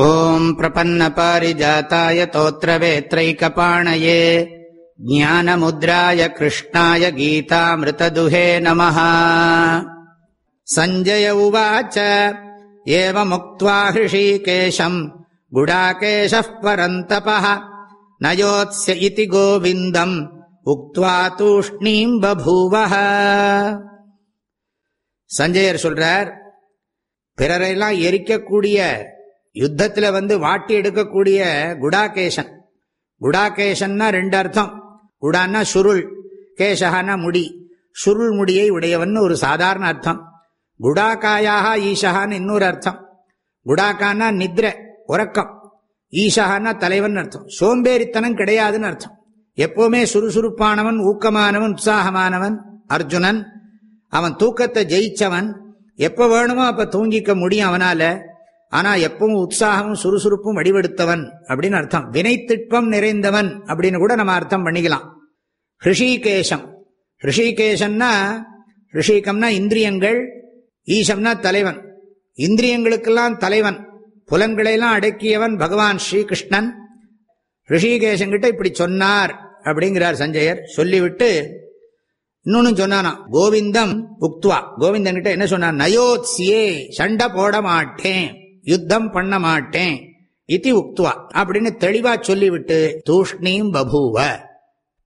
ॐ प्रपन्नपारिजाताय तोत्रवेत्रैकपाणये ज्ञानमुद्राय कृष्णाय गीतामृतदुहे नमः सञ्जय उवाच एवमुक्त्वा हृषीकेशम् गुडाकेशः परन्तपः न योत्स्य इति गोविन्दम् உக்துவா தூஷ்ணீம் பபூவஹ சஞ்சயர் சொல்றார் பிறரையெல்லாம் எரிக்கக்கூடிய யுத்தத்தில் வந்து வாட்டி எடுக்கக்கூடிய குடாகேசன். குடாகேசன்னா ரெண்டு அர்த்தம். குடான்னா சுருள் கேசகான முடி. சுருள் முடியை உடையவன் ஒரு சாதாரண அர்த்தம். குடாக்காயாக ஈஷகான்னு இன்னொரு அர்த்தம். குடாக்கானா நித்ர உறக்கம். ஈஷகானா தலைவன் அர்த்தம். சோம்பேறித்தனம் கிடையாதுன்னு அர்த்தம். எப்பவுமே சுறுசுறுப்பானவன் ஊக்கமானவன் உற்சாகமானவன் அர்ஜுனன். அவன் தூக்கத்தை ஜெயிச்சவன். எப்போ வேணுமோ அப்போ தூங்கிக்க முடியும் அவனால். ஆனா எப்பவும் உற்சாகமும் சுறுசுறுப்பும் வடிவெடுத்தவன் அப்படின்னு அர்த்தம். வினைத்திட்பம் நிறைந்தவன் அப்படின்னு கூட நம்ம அர்த்தம் பண்ணிக்கலாம். ரிஷிகேஷம் ரிஷிகேஷன்னா ரிஷிகம்னா இந்திரியங்கள் ஈசம்னா தலைவன். இந்திரியங்களுக்கெல்லாம் தலைவன். புலன்களையெல்லாம் அடக்கியவன் பகவான் ஸ்ரீகிருஷ்ணன். ரிஷிகேஷங்கிட்ட இப்படி சொன்னார் அப்படிங்கிறார் சஞ்சயர். சொல்லிவிட்டு இன்னொன்னு சொன்னானா கோவிந்தம் உக்துவா. கோவிந்தன் கிட்ட என்ன சொன்னார் நயோத்சியே சண்டை போட மாட்டேன். யுத்தம் பண்ண மாட்டேன். இத்தி உக்துவா. அப்படின்னு தெளிவா சொல்லிவிட்டு தூஷ்ணீம் பபூவ.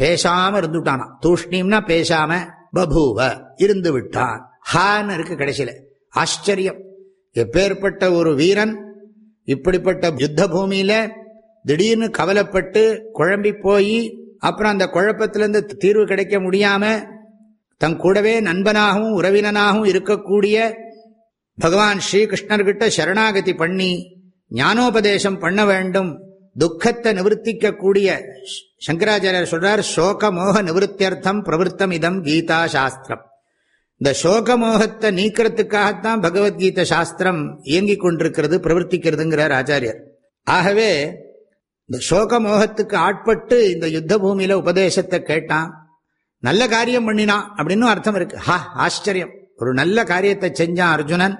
பேசாம இருந்துட்டானா. தூஷ்ணீம்னா பேசாம பபூவ. இருந்து விட்டான். ஹான்னு இருக்கு கடைசியில. ஆச்சரியம். எப்பேற்பட்ட ஒரு வீரன் இப்படிப்பட்ட யுத்த பூமியில திடீர்னு கவலைப்பட்டு குழம்பி போய் அப்புறம் அந்த குழப்பத்திலிருந்து தீர்வு கிடைக்க முடியாம தன் கூடவே நண்பனாகவும் உறவினனாகவும் இருக்கக்கூடிய பகவான் ஸ்ரீகிருஷ்ணர்கிட்ட சரணாகதி பண்ணி ஞானோபதேசம் பண்ண வேண்டும். துக்கத்தை நிவர்த்திக்க கூடிய சங்கராச்சாரியர் சொல்றார் சோகமோக நிவர்த்தியர்த்தம் பிரவருத்தம் இதம் கீதா சாஸ்திரம் இந்த சோகமோகத்தை நீக்கிறதுக்காகத்தான் பகவத்கீதை சாஸ்திரம் இயங்கிக் கொண்டிருக்கிறது பிரவர்த்திக்கிறதுங்கிறார் ஆச்சாரியர். ஆகவே இந்த சோகமோகத்துக்கு ஆட்பட்டு இந்த யுத்த பூமியில உபதேசத்தை கேட்டான். நல்ல காரியம் பண்ணினான் அப்படின்னு அர்த்தம் இருக்கு. ஹா ஆச்சரியம். ஒரு நல்ல காரியத்தை செஞ்சான் அர்ஜுனன்.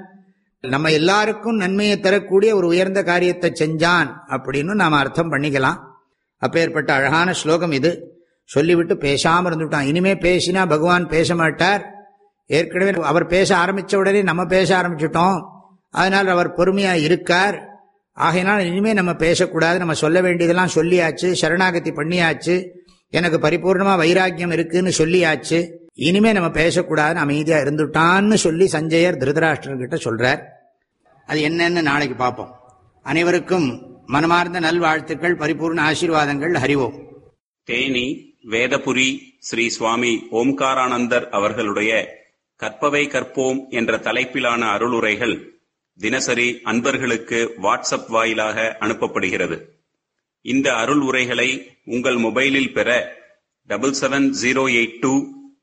நம்ம எல்லாருக்கும் நன்மையை தரக்கூடிய ஒரு உயர்ந்த காரியத்தை செஞ்சான் அப்படின்னு நாம் அர்த்தம் பண்ணிக்கலாம். அப்பேற்பட்ட அழகான ஸ்லோகம் இது. சொல்லிவிட்டு பேசாமல் இருந்துவிட்டான் இனிமே பேசினா பகவான் பேச மாட்டார். ஏற்கனவே அவர் பேச ஆரம்பித்த உடனே நம்ம பேச ஆரம்பிச்சிட்டோம். அதனால் அவர் பொறுமையாக இருக்கார். ஆகையினால் இனிமே நம்ம பேசக்கூடாது. நம்ம சொல்ல வேண்டியதெல்லாம் சொல்லியாச்சு. சரணாகதி பண்ணியாச்சு. எனக்கு பரிபூர்ணமாக வைராக்கியம் இருக்குன்னு சொல்லியாச்சு. இனிமே நம்ம பேசக்கூடாதுன்னு அமைதியா இருந்துட்டான்னு சொல்லி சஞ்சயர் திருதராஷ்டிரர்கிட்ட சொல்றார். அது என்னன்னு நாளைக்கு பார்ப்போம். அனைவருக்கும் மனமார்ந்த நல்வாழ்த்துக்கள் பரிபூர்ண ஆசீர்வாதங்கள் ஹரிவோம். தேனி வேதபுரி ஸ்ரீ சுவாமி ஓம்காரானந்தர் அவர்களுடைய கற்பவை கற்போம் என்ற தலைப்பிலான அருளுரைகள் தினசரி அன்பர்களுக்கு வாட்ஸ்அப் வாயிலாக அனுப்பப்படுகிறது. இந்த அருள் உரைகளை உங்கள் மொபைலில் பெற double seven zero eight two